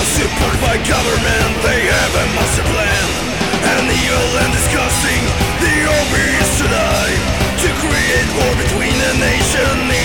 not support by government They have a master plan. And the evil and disgusting The obvious to die To create war between a nation